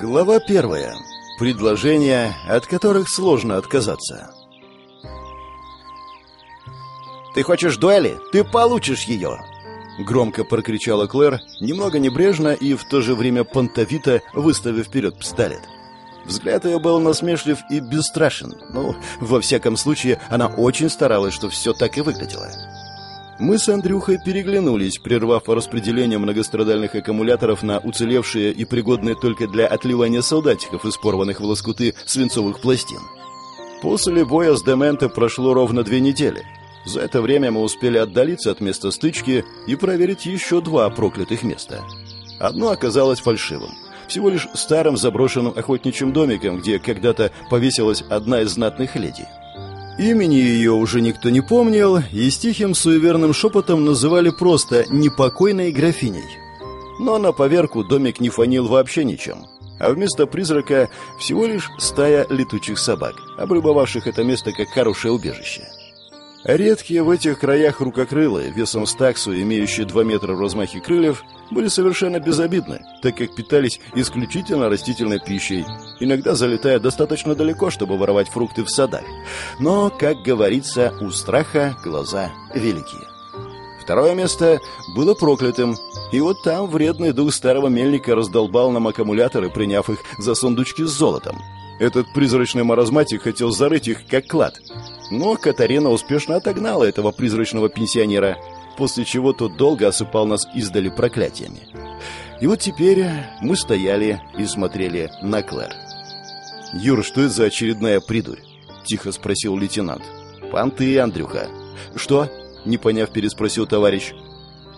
Глава первая. Предложения, от которых сложно отказаться. «Ты хочешь дуэли? Ты получишь ее!» Громко прокричала Клэр, немного небрежно и в то же время понтовито выставив вперед пистолет. Взгляд ее был насмешлив и бесстрашен. Ну, во всяком случае, она очень старалась, чтобы все так и выглядело. Мы с Андрюхой переглянулись, прервав распределение многострадальных аккумуляторов на уцелевшие и пригодные только для отливания солдатиков из порванных в лоскуты свинцовых пластин. После боя с Дементо прошло ровно две недели. За это время мы успели отдалиться от места стычки и проверить еще два проклятых места. Одно оказалось фальшивым. Всего лишь старым заброшенным охотничьим домиком, где когда-то повесилась одна из знатных леди – Имени ее уже никто не помнил, и с тихим суеверным шепотом называли просто «непокойной графиней». Но на поверку домик не фонил вообще ничем. А вместо призрака всего лишь стая летучих собак, облюбовавших это место как хорошее убежище. Редкие в этих краях рукокрылые, весом с таксу, имеющие 2 метра в размахе крыльев, были совершенно безобидны, так как питались исключительно растительной пищей, иногда залетая достаточно далеко, чтобы воровать фрукты в садах. Но, как говорится, у страха глаза великие. Второе место было проклятым, и вот там вредный дух старого мельника раздолбал нам аккумуляторы, приняв их за сундучки с золотом. Этот призрачный маразматик хотел зарыть их, как клад. Но Катарина успешно отогнала этого призрачного пенсионера, после чего тот долго осыпал нас издали проклятиями. И вот теперь мы стояли и смотрели на Клэр. «Юр, что это за очередная придурь?» — тихо спросил лейтенант. «Понты, Андрюха». «Что?» — не поняв, переспросил товарищ.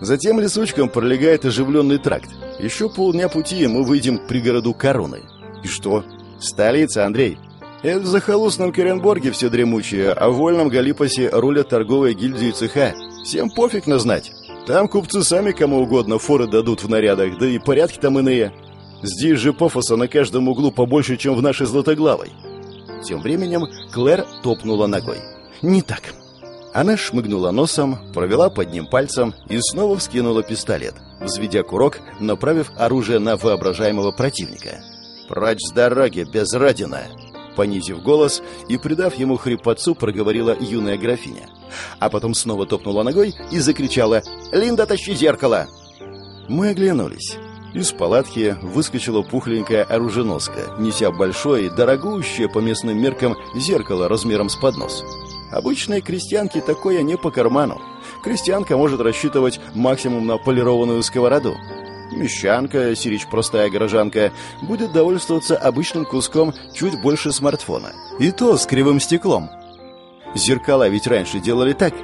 Затем лесочком пролегает оживленный тракт. Еще полдня пути, и мы выйдем к пригороду Короны. И что? Столица, Андрей. Это в захолустном Керенборге все дремучие, а в вольном Галипасе рулят торговые гильдии цеха. Всем пофиг назнать. Там купцы сами кому угодно форы дадут в нарядах, да и порядки там иные. Здесь же пафоса на каждом углу побольше, чем в нашей Златоглавой. Тем временем Клэр топнула ногой. «Не так». Она шмыгнула носом, провела под ним пальцем и снова вскинула пистолет, взведя курок, направив оружие на воображаемого противника. «Прочь с дороги, безродина!» Понизив голос и придав ему хрипотцу, проговорила юная графиня. А потом снова топнула ногой и закричала «Линда, тащи зеркало!» Мы оглянулись. Из палатки выскочила пухленькая оруженоска, неся большое и дорогущее по местным меркам зеркало размером с поднос. Обычной крестьянке такое не по карману. Крестьянка может рассчитывать максимум на полированную сковороду, Мещанка, сирич простая горожанка, будет довольствоваться обычным куском чуть больше смартфона. И то с кривым стеклом. Зеркала ведь раньше делали так.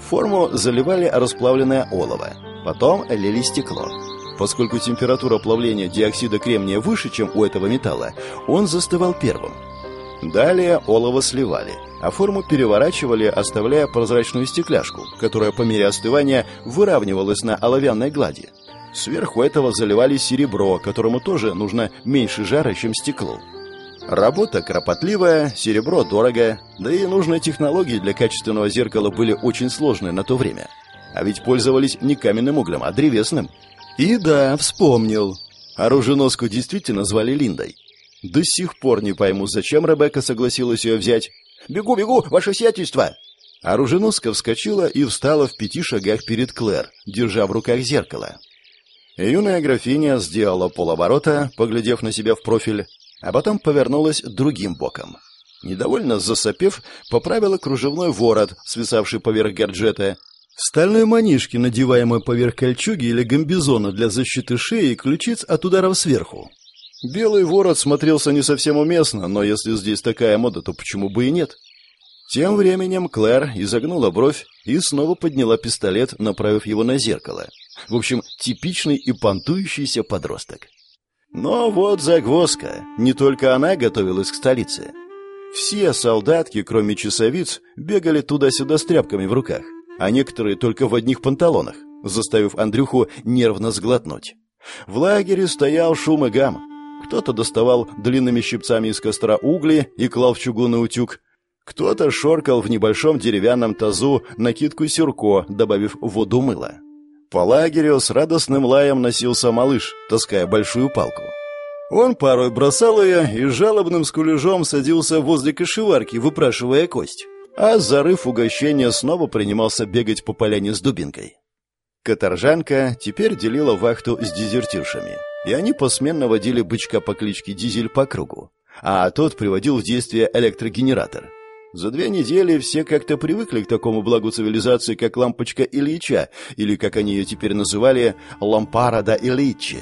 Форму заливали расплавленное олово. Потом лили стекло. Поскольку температура плавления диоксида кремния выше, чем у этого металла, он застывал первым. Далее олово сливали, а форму переворачивали, оставляя прозрачную стекляшку, которая по мере остывания выравнивалась на оловянной глади. Сверху этого заливали серебро, которому тоже нужно меньше жара, чем стеклу. Работа кропотливая, серебро дорого, да и нужные технологии для качественного зеркала были очень сложные на то время. А ведь пользовались не каменным углем, а древесным. И да, вспомнил. Оруженоску действительно звали Линдой. До сих пор не пойму, зачем Ребекка согласилась ее взять. «Бегу, бегу, ваше сиятельство!» Оруженоска вскочила и встала в пяти шагах перед Клэр, держа в руках зеркало. Юная графиня сделала полоборота, поглядев на себя в профиль, а потом повернулась другим боком. Недовольно засопев, поправила кружевной ворот, свисавший поверх гаджета, стальной манишки, надеваемой поверх кольчуги или гамбизона для защиты шеи и ключиц от ударов сверху. Белый ворот смотрелся не совсем уместно, но если здесь такая мода, то почему бы и нет? Тем временем Клэр изогнула бровь и снова подняла пистолет, направив его на зеркало. В общем, типичный и понтующийся подросток. Но вот загвоздка. Не только она готовилась к столице. Все солдатки, кроме часовиц, бегали туда-сюда с тряпками в руках, а некоторые только в одних панталонах, заставив Андрюху нервно сглотнуть. В лагере стоял шум и гам. Кто-то доставал длинными щипцами из костра угли и клал в чугунный утюг, кто-то шоркал в небольшом деревянном тазу накидку сюрко, добавив воду мыла. По лагерю с радостным лаем носился малыш, таская большую палку. Он порой бросал ее и жалобным скулежом садился возле кошеварки, выпрашивая кость. А, зарыв угощение, снова принимался бегать по поляне с дубинкой. Каторжанка теперь делила вахту с дезертиршами, и они посменно водили бычка по кличке Дизель по кругу, а тот приводил в действие электрогенератор. За две недели все как-то привыкли к такому благу цивилизации, как лампочка Ильича, или, как они ее теперь называли, лампара да Ильичи.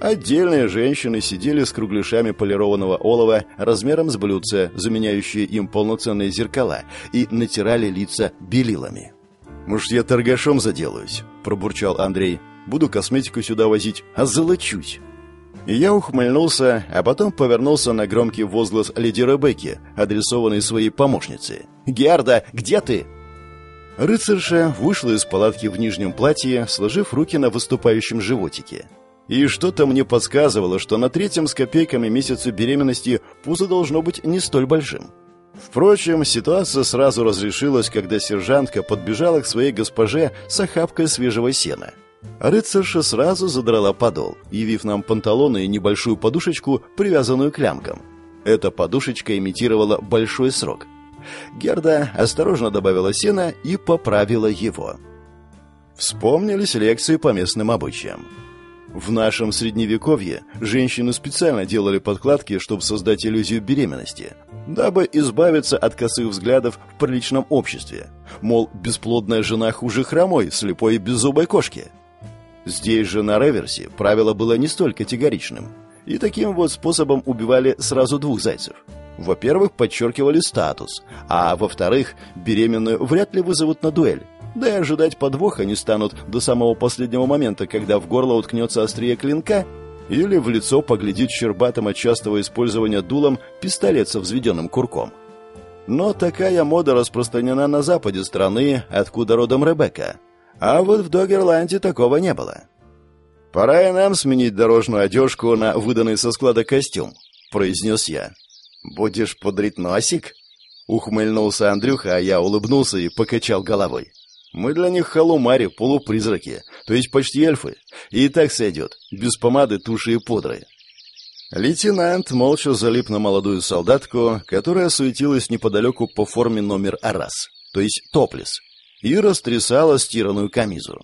Отдельные женщины сидели с кругляшами полированного олова размером с блюдце, заменяющие им полноценные зеркала, и натирали лица белилами. «Может, я торгашом заделаюсь?» – пробурчал Андрей. «Буду косметику сюда возить, а золочусь». Я ухмыльнулся, а потом повернулся на громкий возглас леди Ребекки, адресованный своей помощнице. «Герда, где ты?» Рыцарша вышла из палатки в нижнем платье, сложив руки на выступающем животике. И что-то мне подсказывало, что на третьем с копейками месяце беременности пузо должно быть не столь большим. Впрочем, ситуация сразу разрешилась, когда сержантка подбежала к своей госпоже с охапкой свежего сена. Рыцарша сразу задрала подол, явив нам панталоны и небольшую подушечку, привязанную к лямкам. Эта подушечка имитировала большой срок. Герда осторожно добавила сена и поправила его. Вспомнились лекции по местным обычаям. В нашем средневековье женщины специально делали подкладки, чтобы создать иллюзию беременности, дабы избавиться от косых взглядов в приличном обществе. Мол, бесплодная жена хуже хромой, слепой и беззубой кошки. Здесь же на реверсе правило было не столь категоричным. И таким вот способом убивали сразу двух зайцев. Во-первых, подчеркивали статус, а во-вторых, беременную вряд ли вызовут на дуэль, да и ожидать подвоха не станут до самого последнего момента, когда в горло уткнется острие клинка или в лицо поглядит щербатым от частого использования дулом пистолет со взведенным курком. Но такая мода распространена на западе страны, откуда родом Ребекка. А вот в Догерланде такого не было. «Пора и нам сменить дорожную одежку на выданный со склада костюм», — произнес я. «Будешь пудрить носик?» Ухмыльнулся Андрюха, а я улыбнулся и покачал головой. Мы для них халумари, полупризраки, то есть почти эльфы. И так сойдет, без помады, туши и пудры. Лейтенант молча залип на молодую солдатку, которая суетилась неподалеку по форме номер Арас, то есть топлес, и растрясала стиранную камизу.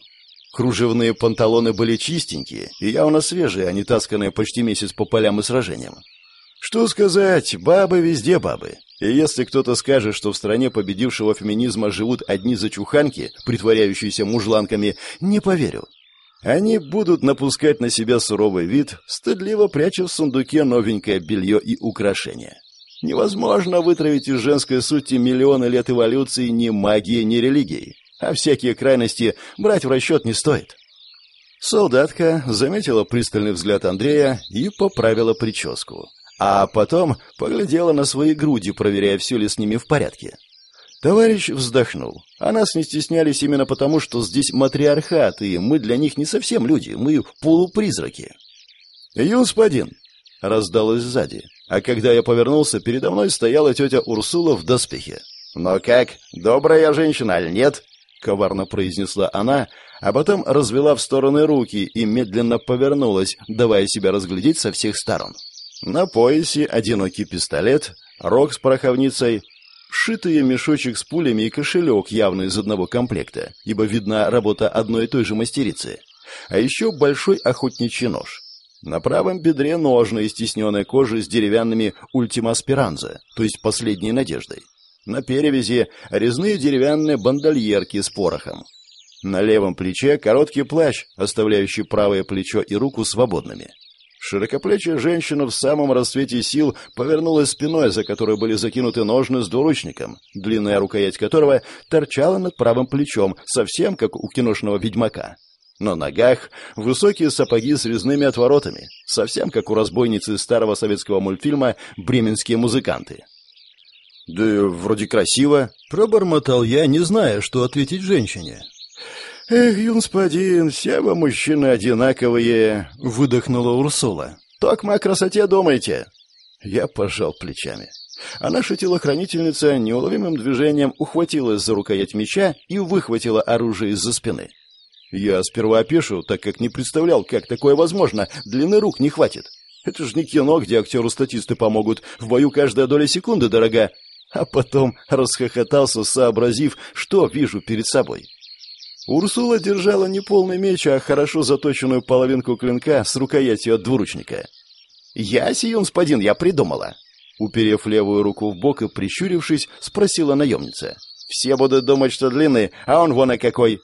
Кружевные панталоны были чистенькие и явно свежие, а не тасканные почти месяц по полям и сражениям. Что сказать, бабы везде бабы. И если кто-то скажет, что в стране победившего феминизма живут одни зачуханки, притворяющиеся мужланками, не поверю. Они будут напускать на себя суровый вид, стыдливо пряча в сундуке новенькое белье и украшения. Невозможно вытравить из женской сути миллионы лет эволюции ни магией, ни религией. А всякие крайности брать в расчет не стоит. Солдатка заметила пристальный взгляд Андрея и поправила прическу а потом поглядела на свои груди, проверяя, все ли с ними в порядке. Товарищ вздохнул. А нас не стеснялись именно потому, что здесь матриархат, и мы для них не совсем люди, мы полупризраки. «Юспадин!» — раздалось сзади. А когда я повернулся, передо мной стояла тетя Урсула в доспехе. «Но как, добрая женщина, аль нет?» — коварно произнесла она, а потом развела в стороны руки и медленно повернулась, давая себя разглядеть со всех сторон. На поясе одинокий пистолет, рог с пороховницей, сшитый мешочек с пулями и кошелек явно из одного комплекта, ибо видна работа одной и той же мастерицы. А еще большой охотничий нож. На правом бедре ножны из тисненной кожи с деревянными ультимаспиранза, то есть последней надеждой. На перевязи резные деревянные бандольерки с порохом. На левом плече короткий плащ, оставляющий правое плечо и руку свободными. Широкоплечья женщина в самом расцвете сил повернулась спиной, за которой были закинуты ножны с двуручником, длинная рукоять которого торчала над правым плечом, совсем как у киношного ведьмака. На ногах высокие сапоги с резными отворотами, совсем как у разбойницы старого советского мультфильма «Бременские музыканты». «Да вроде красиво», — пробормотал я, не зная, что ответить женщине. «Эх, юнспадин, все вы мужчины одинаковые!» — выдохнула Урсула. «Только о красоте думайте!» Я пожал плечами. А наша телохранительница неуловимым движением ухватилась за рукоять меча и выхватила оружие из-за спины. Я сперва опешил, так как не представлял, как такое возможно, длины рук не хватит. Это же не кино, где актеру статисты помогут, в бою каждая доля секунды дорога. А потом расхохотался, сообразив, что вижу перед собой. Урсула держала не полный меч, а хорошо заточенную половинку клинка с рукоятью от двуручника. «Я, сиюн спадин, я придумала!» Уперев левую руку в бок и прищурившись, спросила наемница. «Все будут думать, что длинный, а он вон и какой!»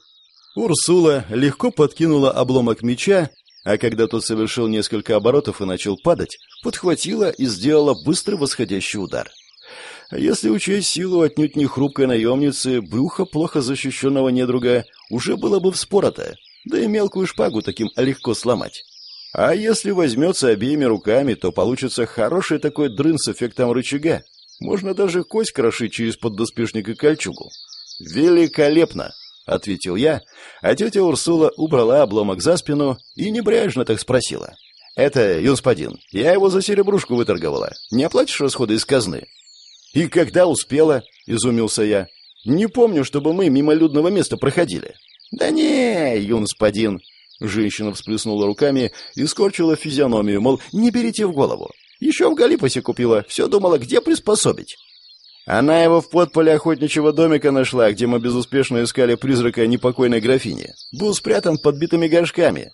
Урсула легко подкинула обломок меча, а когда тот совершил несколько оборотов и начал падать, подхватила и сделала быстрый восходящий удар. Если учесть силу отнюдь не хрупкой наемницы, брюхо плохо защищенного недруга уже было бы вспорото, да и мелкую шпагу таким легко сломать. А если возьмется обеими руками, то получится хороший такой дрын с эффектом рычага. Можно даже кость крошить через поддоспешник и кольчугу. Великолепно! — ответил я, а тетя Урсула убрала обломок за спину и небрежно так спросила. «Это, юнспадин, я его за серебрушку выторговала. Не оплатишь расходы из казны?» «И когда успела?» — изумился я. «Не помню, чтобы мы мимо людного места проходили». «Да не, юнспадин!» Женщина всплеснула руками и скорчила физиономию, мол, не берите в голову. Еще в Галипосе купила, все думала, где приспособить. Она его в подполе охотничьего домика нашла, где мы безуспешно искали призрака непокойной графини. Был спрятан под битыми горшками.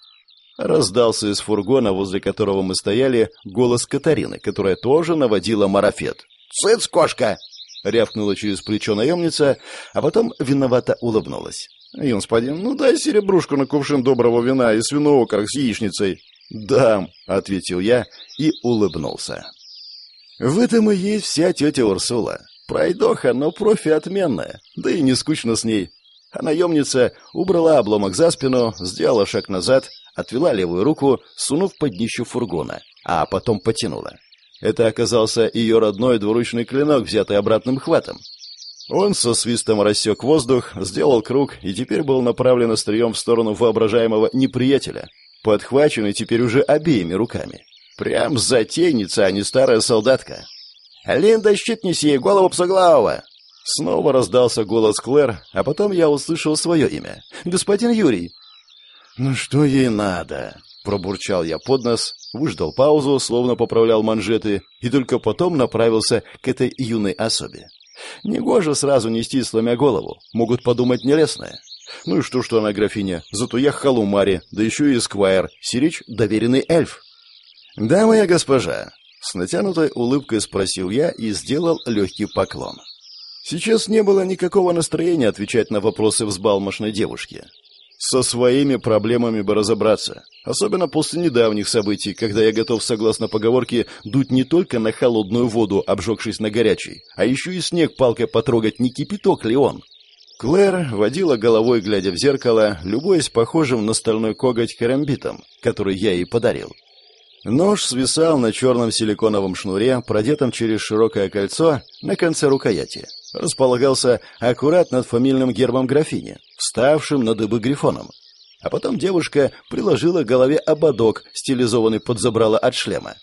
Раздался из фургона, возле которого мы стояли, голос Катарины, которая тоже наводила марафет. «Цыц, кошка!» — рявкнула через плечо наемница, а потом виновато улыбнулась. «Юнспадин, ну дай серебрушку на кувшин доброго вина и свиного окорок с яичницей». «Дам», — ответил я и улыбнулся. В этом и есть вся тетя Урсула. Пройдоха, но профи отменная, да и не скучно с ней. А наемница убрала обломок за спину, сделала шаг назад, отвела левую руку, сунув под днищу фургона, а потом потянула. Это оказался ее родной двуручный клинок, взятый обратным хватом. Он со свистом рассек воздух, сделал круг и теперь был направлен острием в сторону воображаемого неприятеля, подхваченный теперь уже обеими руками. Прям затейница, а не старая солдатка. «Линда, щит неси, голову псоглавого!» Снова раздался голос Клэр, а потом я услышал свое имя. «Господин Юрий!» «Ну что ей надо?» Пробурчал я под нос, выждал паузу, словно поправлял манжеты, и только потом направился к этой юной особе. Негоже сразу нести, сломя голову. Могут подумать нелестное. Ну и что, что она графиня? Зато я халумари, да еще и эсквайр, сирич — доверенный эльф. «Да, моя госпожа», с натянутой улыбкой спросил я и сделал легкий поклон. Сейчас не было никакого настроения отвечать на вопросы взбалмошной девушки. Со своими проблемами бы разобраться, особенно после недавних событий, когда я готов, согласно поговорке, дуть не только на холодную воду, обжегшись на горячей, а еще и снег палкой потрогать, не кипяток ли он. Клэр водила головой, глядя в зеркало, любуясь похожим на стальной коготь керамбитом, который я ей подарил. Нож свисал на черном силиконовом шнуре, продетом через широкое кольцо на конце рукояти. Располагался аккурат над фамильным гербом графини, вставшим на дыбы грифоном. А потом девушка приложила к голове ободок, стилизованный под забрало от шлема.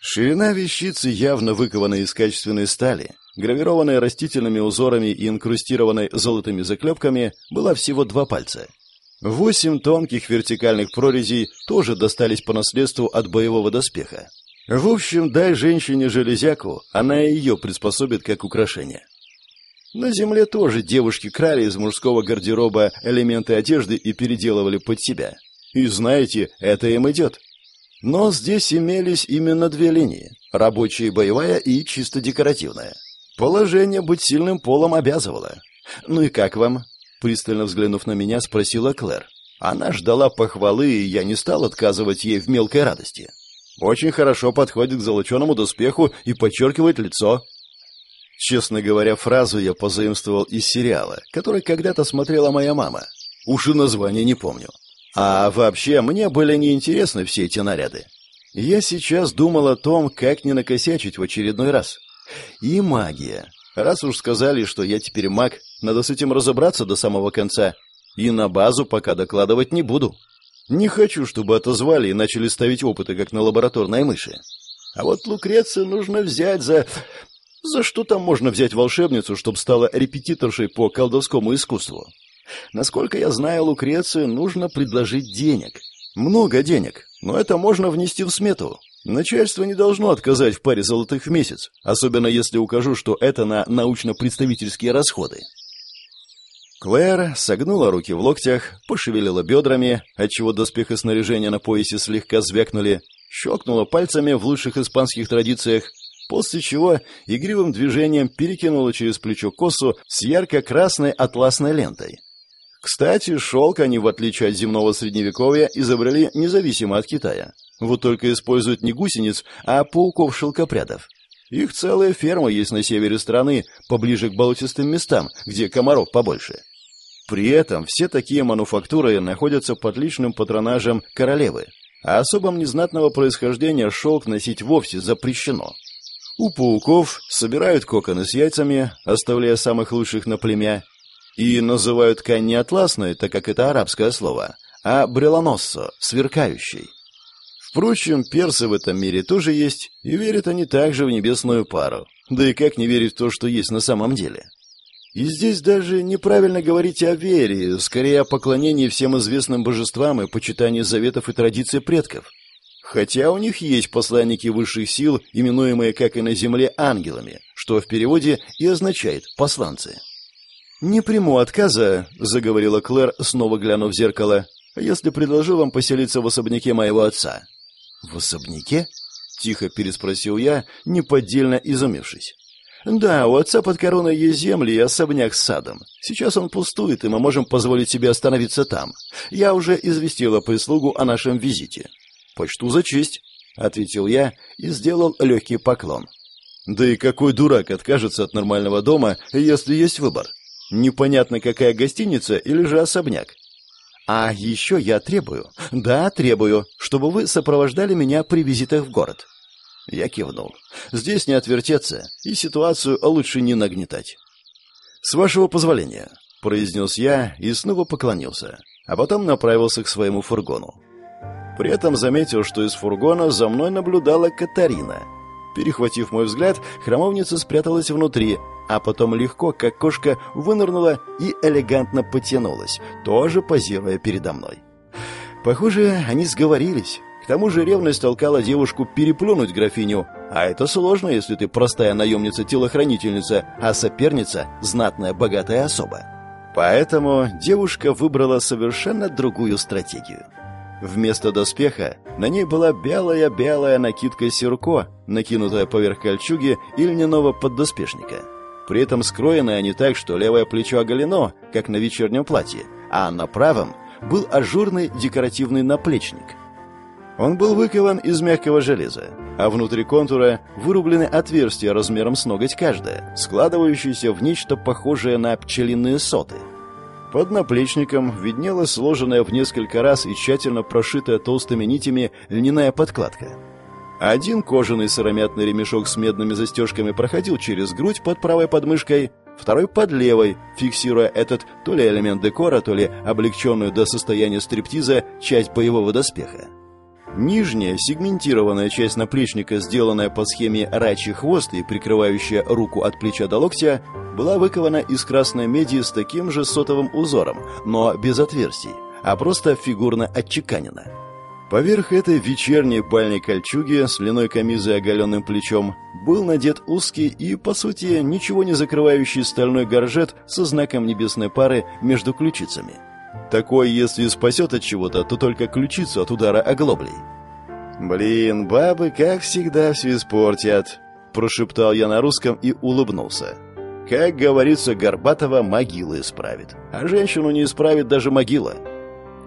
Ширина вещицы явно выкована из качественной стали, гравированной растительными узорами и инкрустированной золотыми заклепками, была всего два пальца — Восемь тонких вертикальных прорезей тоже достались по наследству от боевого доспеха. В общем, дай женщине железяку, она и ее приспособит как украшение. На земле тоже девушки крали из мужского гардероба элементы одежды и переделывали под себя. И знаете, это им идет. Но здесь имелись именно две линии – рабочая и боевая и чисто декоративная. Положение быть сильным полом обязывало. Ну и как вам? Пристально взглянув на меня, спросила Клэр. Она ждала похвалы, и я не стал отказывать ей в мелкой радости. Очень хорошо подходит к золоченому доспеху и подчеркивает лицо. Честно говоря, фразу я позаимствовал из сериала, который когда-то смотрела моя мама. Уж и название не помню. А вообще, мне были неинтересны все эти наряды. Я сейчас думал о том, как не накосячить в очередной раз. И магия. Раз уж сказали, что я теперь маг, надо с этим разобраться до самого конца. И на базу пока докладывать не буду. Не хочу, чтобы отозвали и начали ставить опыты, как на лабораторной мыши. А вот Лукрецию нужно взять за... За что там можно взять волшебницу, чтобы стала репетиторшей по колдовскому искусству? Насколько я знаю Лукрецию, нужно предложить денег. Много денег, но это можно внести в смету. Начальство не должно отказать в паре золотых в месяц, особенно если укажу, что это на научно-представительские расходы. Клэр согнула руки в локтях, пошевелила бедрами, отчего доспех и снаряжение на поясе слегка звякнули, щелкнула пальцами в лучших испанских традициях, после чего игривым движением перекинула через плечо косу с ярко-красной атласной лентой. Кстати, шелк они, в отличие от земного средневековья, изобрели независимо от Китая. Вот только используют не гусениц, а пауков-шелкопрядов. Их целая ферма есть на севере страны, поближе к болотистым местам, где комаров побольше. При этом все такие мануфактуры находятся под личным патронажем королевы, а особом незнатного происхождения шелк носить вовсе запрещено. У пауков собирают коконы с яйцами, оставляя самых лучших на племя, и называют ткань не атласной, так как это арабское слово, а брелоноссо, сверкающий. Впрочем, персы в этом мире тоже есть, и верят они также в небесную пару. Да и как не верить в то, что есть на самом деле? И здесь даже неправильно говорить о вере, скорее о поклонении всем известным божествам и почитании заветов и традиций предков. Хотя у них есть посланники высших сил, именуемые, как и на земле, ангелами, что в переводе и означает «посланцы». «Не приму отказа», — заговорила Клэр, снова глянув в зеркало, «если предложу вам поселиться в особняке моего отца». «В особняке?» — тихо переспросил я, неподдельно изумившись. «Да, у отца под короной есть земли и особняк с садом. Сейчас он пустует, и мы можем позволить себе остановиться там. Я уже известила прислугу о нашем визите. «Почту за честь», — ответил я и сделал легкий поклон. «Да и какой дурак откажется от нормального дома, если есть выбор? Непонятно, какая гостиница или же особняк. А еще я требую, да, требую, чтобы вы сопровождали меня при визитах в город». Я кивнул. «Здесь не отвертеться, и ситуацию лучше не нагнетать». «С вашего позволения», — произнес я и снова поклонился, а потом направился к своему фургону. При этом заметил, что из фургона за мной наблюдала Катарина. Перехватив мой взгляд, храмовница спряталась внутри, а потом легко, как кошка, вынырнула и элегантно потянулась, тоже позируя передо мной. Похоже, они сговорились. Тому же ревность толкала девушку переплюнуть графиню, а это сложно, если ты простая наемница-телохранительница, а соперница – знатная богатая особа. Поэтому девушка выбрала совершенно другую стратегию. Вместо доспеха на ней была белая-белая накидка сирко, накинутая поверх кольчуги и льняного поддоспешника. При этом скроены они так, что левое плечо оголено, как на вечернем платье, а на правом был ажурный декоративный наплечник. Он был выкован из мягкого железа, а внутри контура вырублены отверстия размером с ноготь каждое, складывающиеся в нечто похожее на пчелиные соты – под наплечником виднелась сложенная в несколько раз и тщательно прошитая толстыми нитями льняная подкладка. Один кожаный сыромятный ремешок с медными застежками проходил через грудь под правой подмышкой, второй под левой, фиксируя этот то ли элемент декора, то ли облегченную до состояния стриптиза часть боевого доспеха. Нижняя сегментированная часть наплечника, сделанная по схеме рачий хвост и прикрывающая руку от плеча до локтя, была выкована из красной меди с таким же сотовым узором, но без отверстий, а просто фигурно отчеканена. Поверх этой вечерней бальной кольчуги с длиной камизы и оголенным плечом был надет узкий и, по сути, ничего не закрывающий стальной горжет со знаком небесной пары между ключицами – такой, если спасет от чего-то, то только ключицу от удара оглоблей. «Блин, бабы, как всегда, все испортят», — прошептал я на русском и улыбнулся. «Как говорится, Горбатова могилы исправит, а женщину не исправит даже могила».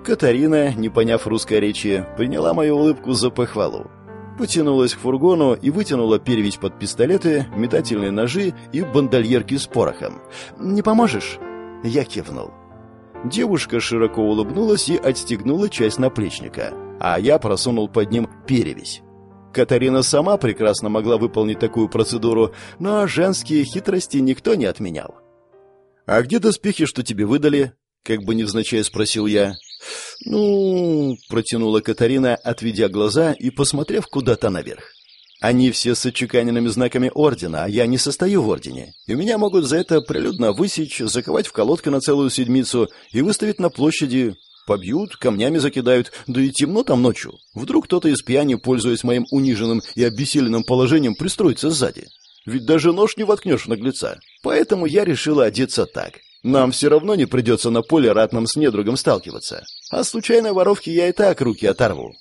Катарина, не поняв русской речи, приняла мою улыбку за похвалу. Потянулась к фургону и вытянула перевязь под пистолеты, метательные ножи и бандольерки с порохом. «Не поможешь?» Я кивнул. Девушка широко улыбнулась и отстегнула часть наплечника, а я просунул под ним перевязь. Катарина сама прекрасно могла выполнить такую процедуру, но женские хитрости никто не отменял. «А где доспехи, что тебе выдали?» — как бы невзначай спросил я. «Ну...» — протянула Катарина, отведя глаза и посмотрев куда-то наверх. Они все с отчеканенными знаками ордена, а я не состою в ордене. И меня могут за это прилюдно высечь, заковать в колодки на целую седмицу и выставить на площади. Побьют, камнями закидают, да и темно там ночью. Вдруг кто-то из пьяни, пользуясь моим униженным и обессиленным положением, пристроится сзади. Ведь даже нож не воткнешь в наглеца. Поэтому я решила одеться так. Нам все равно не придется на поле ратным с недругом сталкиваться. А случайной воровке я и так руки оторву.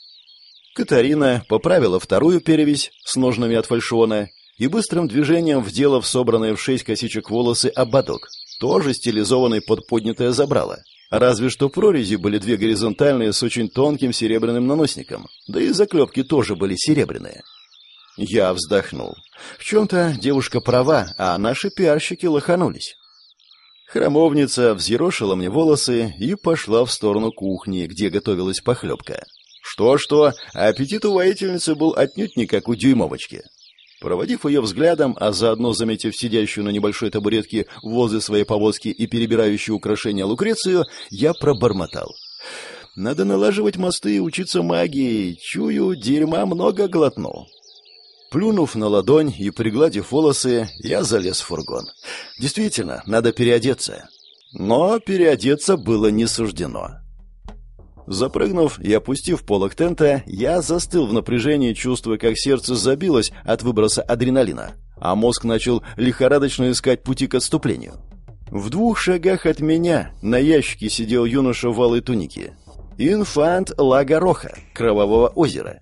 Катарина поправила вторую перевязь с ножнами от фальшона и быстрым движением вдела в собранные в шесть косичек волосы ободок, тоже стилизованный под поднятое забрало. Разве что прорези были две горизонтальные с очень тонким серебряным наносником, да и заклепки тоже были серебряные. Я вздохнул. В чем-то девушка права, а наши пиарщики лоханулись. Храмовница взъерошила мне волосы и пошла в сторону кухни, где готовилась похлебка. Что-что, аппетит у воительницы был отнюдь не как у дюймовочки. Проводив ее взглядом, а заодно заметив сидящую на небольшой табуретке возле своей повозки и перебирающую украшения Лукрецию, я пробормотал. «Надо налаживать мосты и учиться магии. Чую, дерьма много глотнул». Плюнув на ладонь и пригладив волосы, я залез в фургон. Действительно, надо переодеться. Но переодеться было не суждено. Запрыгнув и опустив полок тента, я застыл в напряжении, чувствуя, как сердце забилось от выброса адреналина, а мозг начал лихорадочно искать пути к отступлению. В двух шагах от меня на ящике сидел юноша в алой тунике. Инфант Лагороха, Кровавого озера.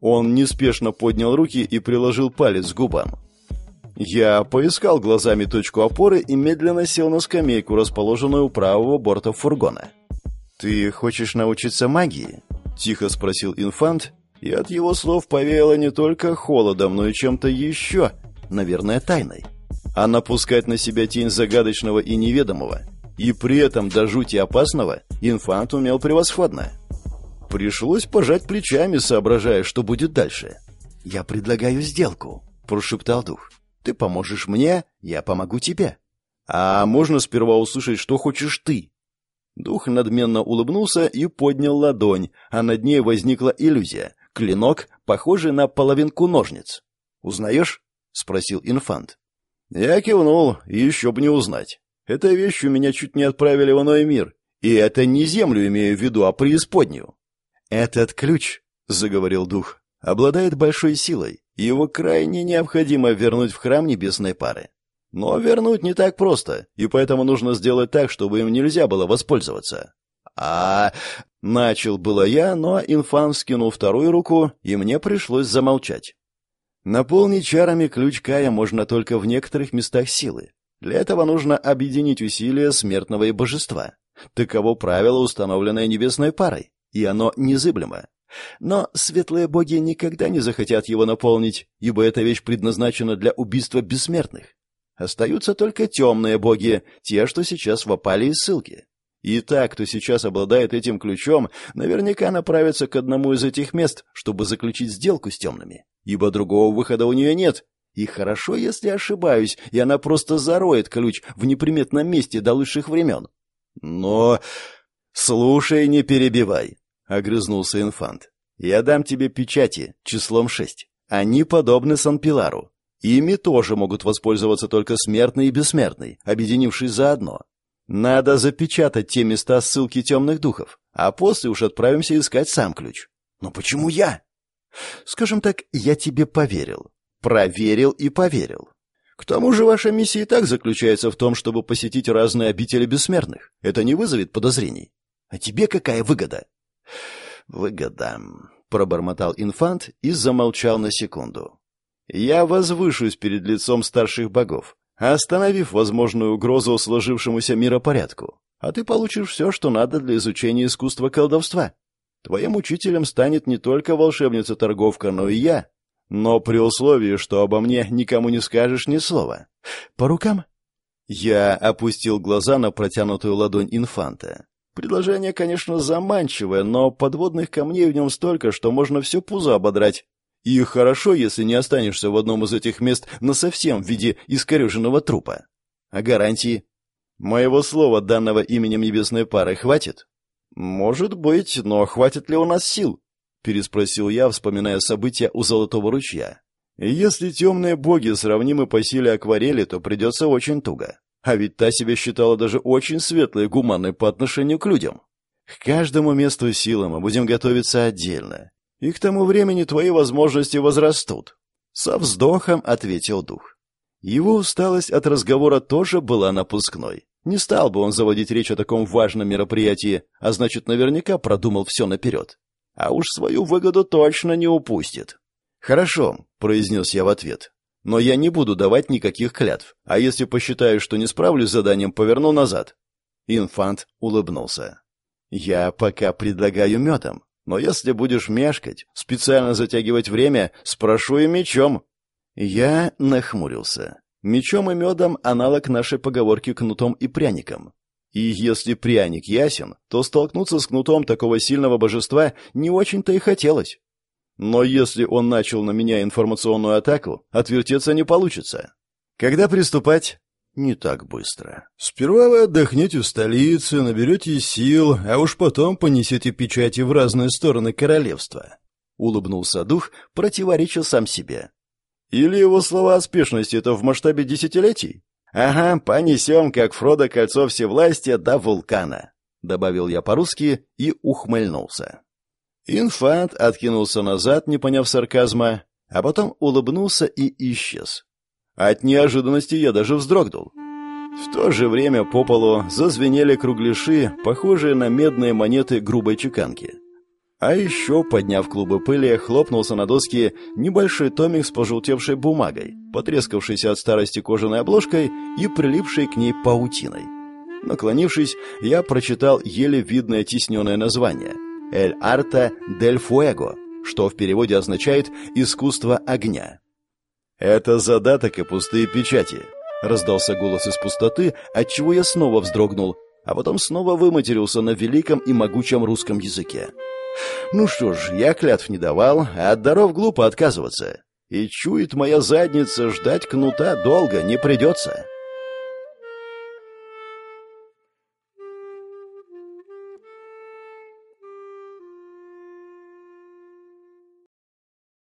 Он неспешно поднял руки и приложил палец к губам. Я поискал глазами точку опоры и медленно сел на скамейку, расположенную у правого борта фургона. «Ты хочешь научиться магии?» — тихо спросил инфант, и от его слов повеяло не только холодом, но и чем-то еще, наверное, тайной. А напускать на себя тень загадочного и неведомого, и при этом до жути опасного, инфант умел превосходно. Пришлось пожать плечами, соображая, что будет дальше. «Я предлагаю сделку», — прошептал дух. «Ты поможешь мне, я помогу тебе». «А можно сперва услышать, что хочешь ты?» Дух надменно улыбнулся и поднял ладонь, а над ней возникла иллюзия. Клинок, похожий на половинку ножниц. «Узнаешь?» — спросил инфант. Я кивнул, еще бы не узнать. Эта вещь у меня чуть не отправили в иной мир. И это не землю имею в виду, а преисподнюю. «Этот ключ», — заговорил дух, — «обладает большой силой. Его крайне необходимо вернуть в храм небесной пары. Но вернуть не так просто, и поэтому нужно сделать так, чтобы им нельзя было воспользоваться. А начал было я, но инфан скинул вторую руку, и мне пришлось замолчать. Наполнить чарами ключ Кая можно только в некоторых местах силы. Для этого нужно объединить усилия смертного и божества. Таково правило, установленное небесной парой, и оно незыблемо. Но светлые боги никогда не захотят его наполнить, ибо эта вещь предназначена для убийства бессмертных. Остаются только темные боги, те, что сейчас вопали из ссылки. И та, кто сейчас обладает этим ключом, наверняка направится к одному из этих мест, чтобы заключить сделку с темными. Ибо другого выхода у нее нет. И хорошо, если ошибаюсь, и она просто зароет ключ в неприметном месте до лучших времен. Но... «Слушай, не перебивай», — огрызнулся инфант. «Я дам тебе печати числом шесть. Они подобны Санпилару. Ими тоже могут воспользоваться только смертный и бессмертный, объединившись заодно. Надо запечатать те места ссылки темных духов, а после уж отправимся искать сам ключ. Но почему я? Скажем так, я тебе поверил. Проверил и поверил. К тому же ваша миссия и так заключается в том, чтобы посетить разные обители бессмертных. Это не вызовет подозрений. А тебе какая выгода? Выгода, пробормотал инфант и замолчал на секунду. Я возвышусь перед лицом старших богов, остановив возможную угрозу сложившемуся миропорядку. А ты получишь все, что надо для изучения искусства колдовства. Твоим учителем станет не только волшебница-торговка, но и я. Но при условии, что обо мне никому не скажешь ни слова. По рукам? Я опустил глаза на протянутую ладонь инфанта. Предложение, конечно, заманчивое, но подводных камней в нем столько, что можно все пузо ободрать. И хорошо, если не останешься в одном из этих мест насовсем в виде искореженного трупа. А гарантии? Моего слова, данного именем небесной пары, хватит? Может быть, но хватит ли у нас сил? Переспросил я, вспоминая события у Золотого ручья. Если темные боги сравнимы по силе акварели, то придется очень туго. А ведь та себя считала даже очень светлой и гуманной по отношению к людям. К каждому месту силы мы будем готовиться отдельно. И к тому времени твои возможности возрастут. Со вздохом ответил дух. Его усталость от разговора тоже была напускной. Не стал бы он заводить речь о таком важном мероприятии, а значит, наверняка продумал все наперед. А уж свою выгоду точно не упустит. «Хорошо», — произнес я в ответ. «Но я не буду давать никаких клятв, а если посчитаю, что не справлюсь с заданием, поверну назад». Инфант улыбнулся. «Я пока предлагаю метом, но если будешь мешкать, специально затягивать время, спрошу и мечом». Я нахмурился. Мечом и медом аналог нашей поговорки кнутом и пряником. И если пряник ясен, то столкнуться с кнутом такого сильного божества не очень-то и хотелось. Но если он начал на меня информационную атаку, отвертеться не получится. Когда приступать? Не так быстро. Сперва вы отдохнете в столице, наберете сил, а уж потом понесете печати в разные стороны королевства. Улыбнулся дух, противоречил сам себе. Или его слова о спешности — это в масштабе десятилетий? Ага, понесем, как Фродо, кольцо всевластия до вулкана. Добавил я по-русски и ухмыльнулся. Инфант откинулся назад, не поняв сарказма, а потом улыбнулся и исчез. От неожиданности я даже вздрогнул. В то же время по полу зазвенели кругляши, похожие на медные монеты грубой чеканки. А еще, подняв клубы пыли, хлопнулся на доске небольшой томик с пожелтевшей бумагой, потрескавшейся от старости кожаной обложкой и прилипшей к ней паутиной. Наклонившись, я прочитал еле видное тисненное название «Эль Арта дель Фуэго», что в переводе означает «искусство огня». «Это задаток и пустые печати», — раздался голос из пустоты, отчего я снова вздрогнул, а потом снова выматерился на великом и могучем русском языке. Ну что ж, я клятв не давал, а от даров глупо отказываться. И чует моя задница, ждать кнута долго не придется.